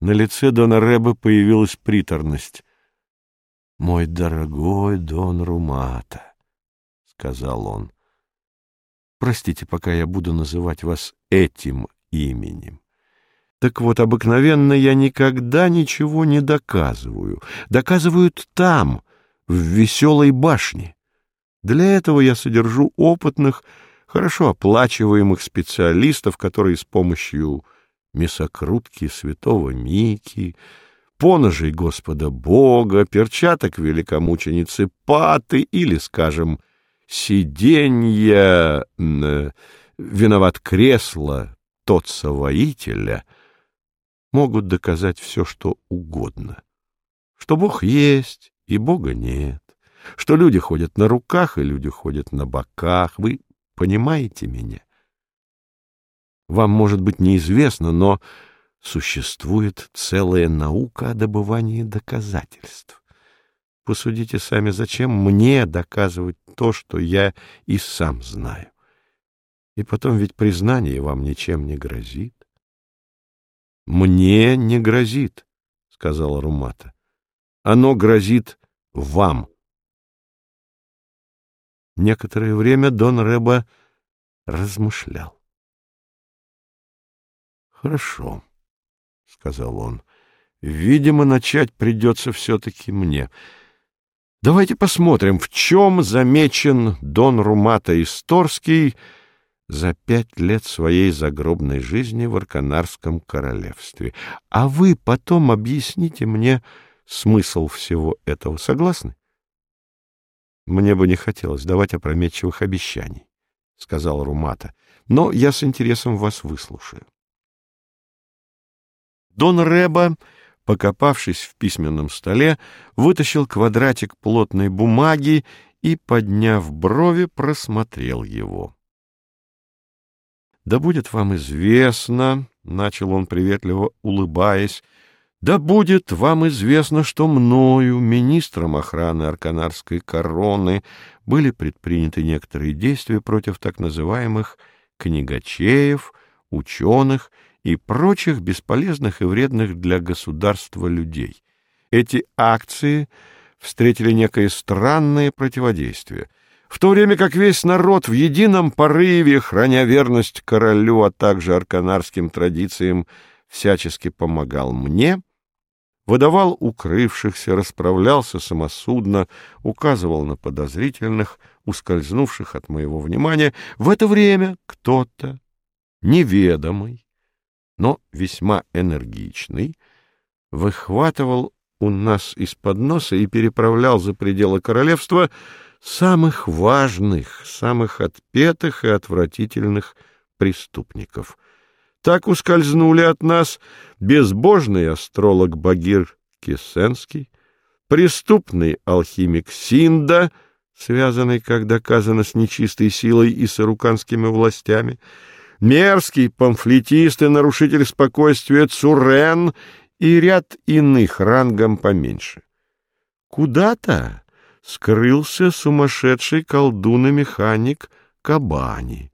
На лице Дона Рэба появилась приторность. «Мой дорогой Дон Румата», — сказал он, — «простите, пока я буду называть вас этим именем. Так вот, обыкновенно я никогда ничего не доказываю. Доказывают там, в веселой башне. Для этого я содержу опытных, хорошо оплачиваемых специалистов, которые с помощью мясокрутки святого Мики, поножей Господа Бога, перчаток великомученицы Паты или, скажем, сиденья, э, виноват кресло Тотца Воителя, могут доказать все, что угодно. Что Бог есть и Бога нет, что люди ходят на руках и люди ходят на боках. Вы понимаете меня? Вам, может быть, неизвестно, но существует целая наука о добывании доказательств. Посудите сами, зачем мне доказывать то, что я и сам знаю? И потом ведь признание вам ничем не грозит. — Мне не грозит, — сказала Румата. — Оно грозит вам. Некоторое время Дон Рэба размышлял. — Хорошо, — сказал он. — Видимо, начать придется все-таки мне. Давайте посмотрим, в чем замечен Дон Румата Исторский за пять лет своей загробной жизни в Арканарском королевстве. А вы потом объясните мне смысл всего этого. Согласны? Мне бы не хотелось давать опрометчивых обещаний, — сказал Румата, — но я с интересом вас выслушаю. Дон Реба, покопавшись в письменном столе, вытащил квадратик плотной бумаги и, подняв брови, просмотрел его. «Да будет вам известно», — начал он приветливо улыбаясь, «да будет вам известно, что мною, министром охраны Арканарской короны, были предприняты некоторые действия против так называемых книгачеев, ученых и прочих бесполезных и вредных для государства людей. Эти акции встретили некое странное противодействие — в то время как весь народ в едином порыве, храня верность королю, а также арканарским традициям, всячески помогал мне, выдавал укрывшихся, расправлялся самосудно, указывал на подозрительных, ускользнувших от моего внимания, в это время кто-то, неведомый, но весьма энергичный, выхватывал у нас из-под носа и переправлял за пределы королевства — самых важных, самых отпетых и отвратительных преступников. Так ускользнули от нас безбожный астролог Багир Кисенский, преступный алхимик Синда, связанный, как доказано, с нечистой силой и с ируканскими властями, мерзкий памфлетист и нарушитель спокойствия Цурен и ряд иных рангом поменьше. Куда-то скрылся сумасшедший колдун и механик Кабани.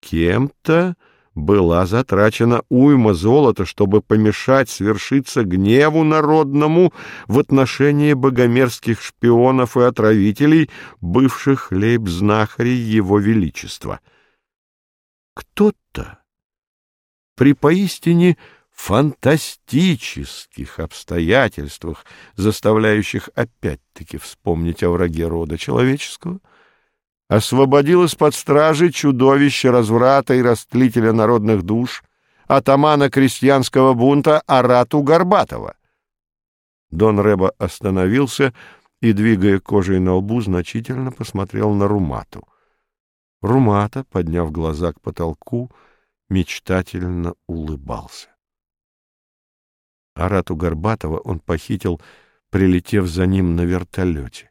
Кем-то была затрачена уйма золота, чтобы помешать свершиться гневу народному в отношении богомерзких шпионов и отравителей, бывших лейб-знахарей его величества. Кто-то при поистине фантастических обстоятельствах, заставляющих опять-таки вспомнить о враге рода человеческого, освободил из-под стражи чудовище разврата и растлителя народных душ, атамана крестьянского бунта Арату Горбатова. Дон Реба остановился и, двигая кожей на лбу, значительно посмотрел на Румату. Румата, подняв глаза к потолку, мечтательно улыбался. Арату Горбатова он похитил, прилетев за ним на вертолете.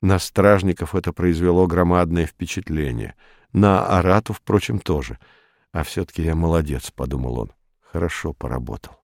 На стражников это произвело громадное впечатление. На Арату, впрочем, тоже. А все-таки я молодец, — подумал он. Хорошо поработал.